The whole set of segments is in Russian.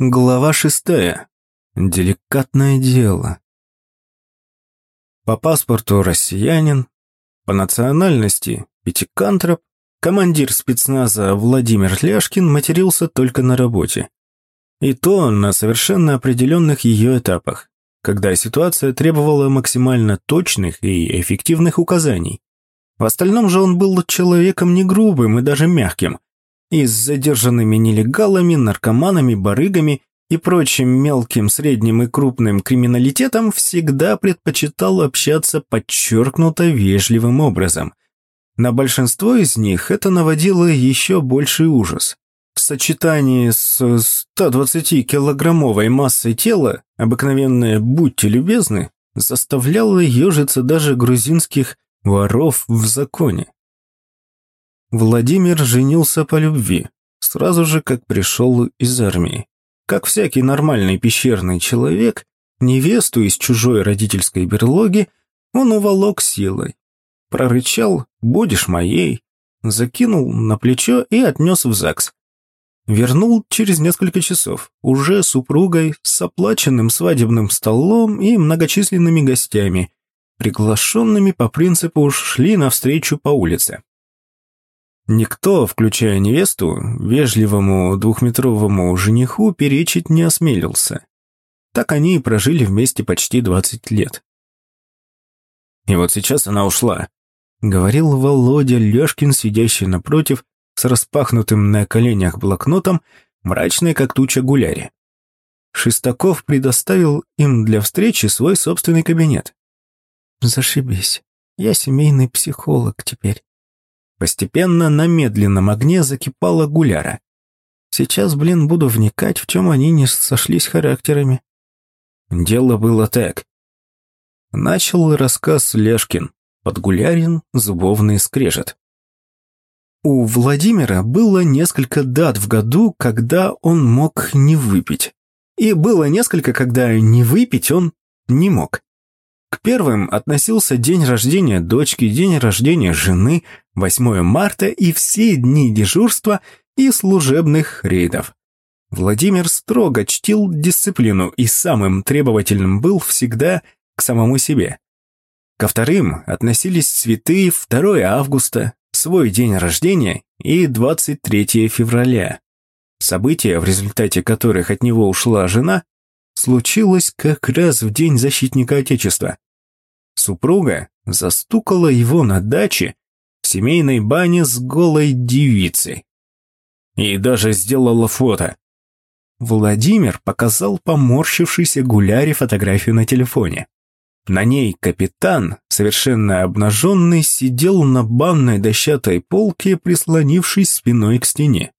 Глава шестая. Деликатное дело. По паспорту россиянин, по национальности пятикантроп, командир спецназа Владимир Ляшкин матерился только на работе. И то на совершенно определенных ее этапах, когда ситуация требовала максимально точных и эффективных указаний. В остальном же он был человеком не грубым и даже мягким – и с задержанными нелегалами, наркоманами, барыгами и прочим мелким, средним и крупным криминалитетом всегда предпочитал общаться подчеркнуто вежливым образом. На большинство из них это наводило еще больший ужас. В сочетании с 120-килограммовой массой тела обыкновенное «будьте любезны» заставляло ежиться даже грузинских воров в законе. Владимир женился по любви, сразу же как пришел из армии. Как всякий нормальный пещерный человек, невесту из чужой родительской берлоги он уволок силой. Прорычал «Будешь моей», закинул на плечо и отнес в ЗАГС. Вернул через несколько часов, уже супругой, с оплаченным свадебным столом и многочисленными гостями, приглашенными по принципу «шли навстречу по улице». Никто, включая невесту, вежливому двухметровому жениху перечить не осмелился. Так они и прожили вместе почти 20 лет. И вот сейчас она ушла, говорил Володя Лёшкин, сидящий напротив, с распахнутым на коленях блокнотом, мрачный как туча гуляри. Шестаков предоставил им для встречи свой собственный кабинет. «Зашибись, я семейный психолог теперь», Постепенно на медленном огне закипала гуляра. Сейчас, блин, буду вникать, в чем они не сошлись характерами. Дело было так. Начал рассказ Лешкин. Подгулярин, зубовный скрежет. У Владимира было несколько дат в году, когда он мог не выпить. И было несколько, когда не выпить он не мог. К первым относился день рождения дочки, день рождения жены, 8 марта и все дни дежурства и служебных рейдов. Владимир строго чтил дисциплину и самым требовательным был всегда к самому себе. Ко вторым относились цветы 2 августа, свой день рождения и 23 февраля. События, в результате которых от него ушла жена, случилось как раз в День защитника Отечества. Супруга застукала его на даче семейной бане с голой девицей. И даже сделала фото. Владимир показал поморщившейся гуляре фотографию на телефоне. На ней капитан, совершенно обнаженный, сидел на банной дощатой полке, прислонившись спиной к стене.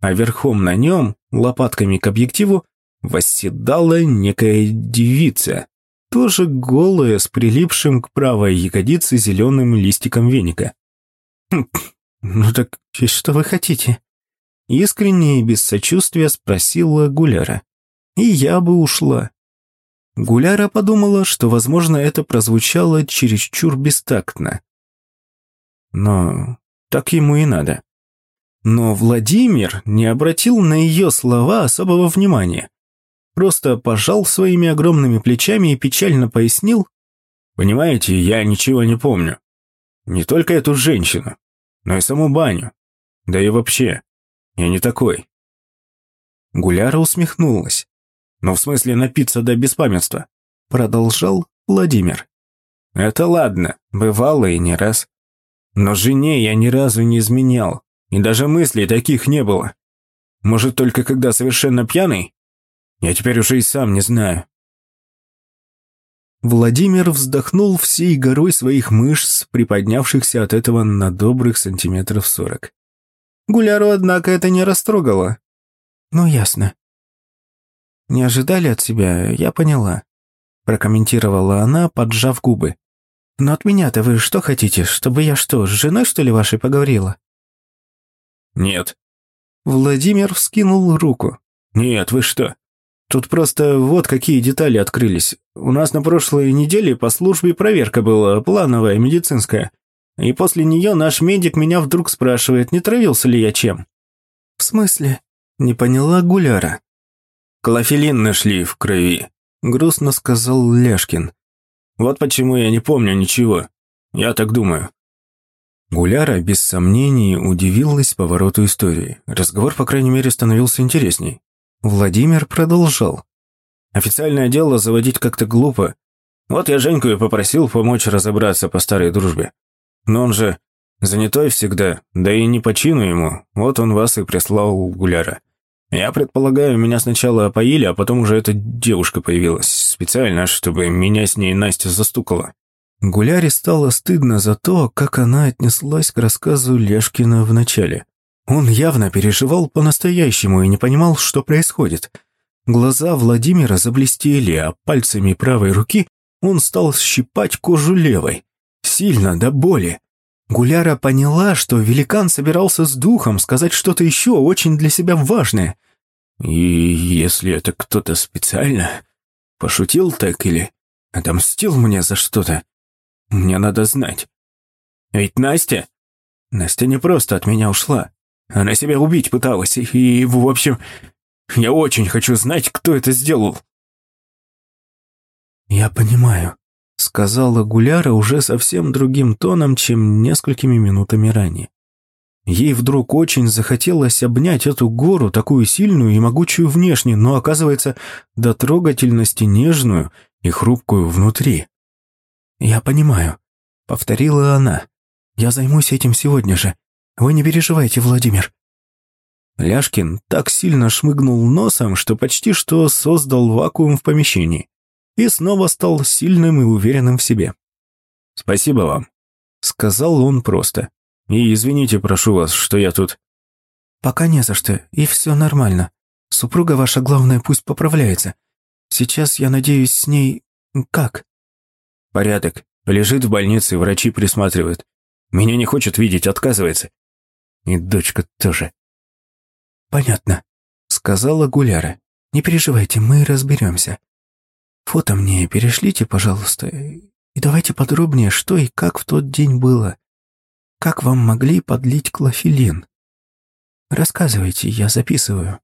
А верхом на нем, лопатками к объективу, восседала некая девица, тоже голая, с прилипшим к правой ягодице зеленым листиком веника. «Хм, «Ну так что вы хотите?» Искренне и без сочувствия спросила Гуляра. «И я бы ушла». Гуляра подумала, что, возможно, это прозвучало чересчур бестактно. Но так ему и надо. Но Владимир не обратил на ее слова особого внимания. Просто пожал своими огромными плечами и печально пояснил. «Понимаете, я ничего не помню. Не только эту женщину, но и саму баню. Да и вообще, я не такой». Гуляра усмехнулась. «Ну, в смысле, напиться до беспамятства», — продолжал Владимир. «Это ладно, бывало и не раз. Но жене я ни разу не изменял, и даже мыслей таких не было. Может, только когда совершенно пьяный? Я теперь уже и сам не знаю. Владимир вздохнул всей горой своих мышц, приподнявшихся от этого на добрых сантиметров сорок. Гуляру, однако, это не растрогало. «Ну, ясно. Не ожидали от себя, я поняла», прокомментировала она, поджав губы. «Но от меня-то вы что хотите, чтобы я что, с женой, что ли, вашей поговорила?» «Нет». Владимир вскинул руку. «Нет, вы что? Тут просто вот какие детали открылись. У нас на прошлой неделе по службе проверка была, плановая, медицинская. И после нее наш медик меня вдруг спрашивает, не травился ли я чем. «В смысле?» – не поняла Гуляра. Клофелин нашли в крови», — грустно сказал Ляшкин. «Вот почему я не помню ничего. Я так думаю». Гуляра, без сомнений, удивилась повороту истории. Разговор, по крайней мере, становился интересней. Владимир продолжал. «Официальное дело заводить как-то глупо. Вот я Женьку и попросил помочь разобраться по старой дружбе. Но он же занятой всегда, да и не по чину ему. Вот он вас и прислал Гуляра. Я предполагаю, меня сначала опоили, а потом уже эта девушка появилась. Специально, чтобы меня с ней Настя застукала. Гуляре стало стыдно за то, как она отнеслась к рассказу Лешкина в начале. Он явно переживал по-настоящему и не понимал, что происходит. Глаза Владимира заблестели, а пальцами правой руки он стал щипать кожу левой. Сильно, до боли. Гуляра поняла, что великан собирался с духом сказать что-то еще очень для себя важное. И если это кто-то специально пошутил так или отомстил мне за что-то, мне надо знать. Ведь Настя... Настя не просто от меня ушла. Она себя убить пыталась, и, в общем, я очень хочу знать, кто это сделал. «Я понимаю», — сказала Гуляра уже совсем другим тоном, чем несколькими минутами ранее. Ей вдруг очень захотелось обнять эту гору, такую сильную и могучую внешне, но, оказывается, до трогательности нежную и хрупкую внутри. «Я понимаю», — повторила она. «Я займусь этим сегодня же. Вы не переживайте, Владимир». Ляшкин так сильно шмыгнул носом, что почти что создал вакуум в помещении. И снова стал сильным и уверенным в себе. «Спасибо вам», — сказал он просто. «И извините, прошу вас, что я тут...» «Пока не за что, и все нормально. Супруга ваша, главное, пусть поправляется. Сейчас, я надеюсь, с ней... как?» Порядок. Лежит в больнице, врачи присматривают. Меня не хочет видеть, отказывается. И дочка тоже. Понятно, сказала Гуляра. Не переживайте, мы разберемся. Фото мне перешлите, пожалуйста, и давайте подробнее, что и как в тот день было. Как вам могли подлить клофелин? Рассказывайте, я записываю.